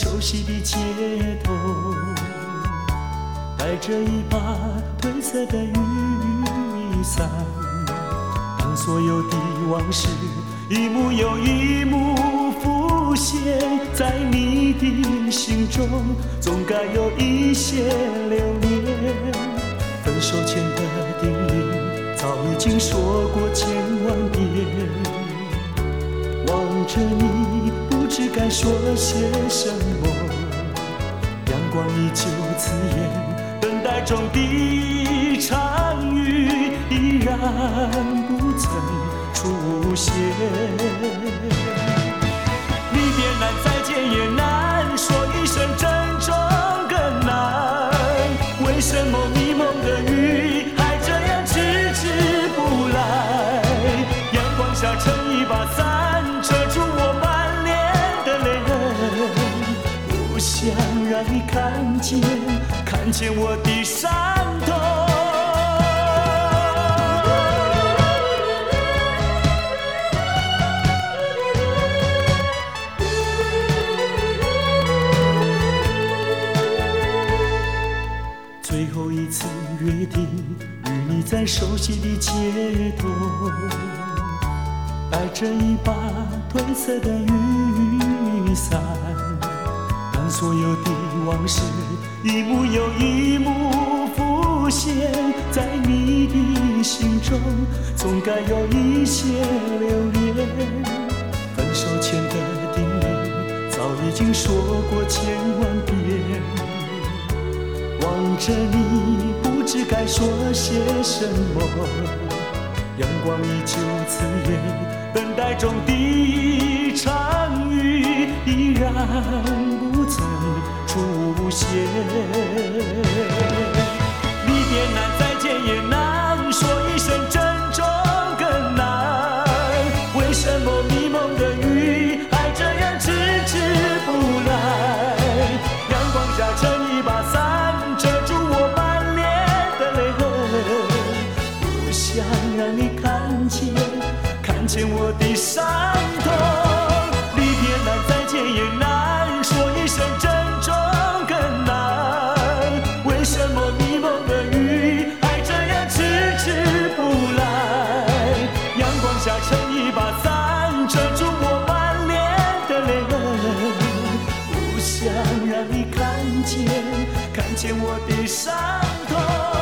熟悉的街头带着一把褪色的雨伞当所有的往事一幕又一幕浮现在你的心中总该有一些留恋。分手前的叮咛早已经说过千万遍。望着你不知该说些什么，阳光依旧刺眼。等待中的场雨依然不曾出现。离别难，再见也难，说一声珍重更难。为什么迷蒙的雨看见。看见我的伤痛。最后一次约定，与你在熟悉的街头，带着一把褪色的雨伞，所有的往事。一幕又一幕浮现在你的心中，总该有一些留恋。分手前的叮咛早已经说过千万遍，望着你不知该说些什么。阳光依旧刺眼，等待中的一场雨依然见。离别难，再见也难，说一声珍重更难。为什么迷蒙的雨还这样迟迟不来？阳光下撑一把伞，遮住我满脸的泪痕，不想让你看见，看见我的伤痛。让你看见，看见我的伤痛。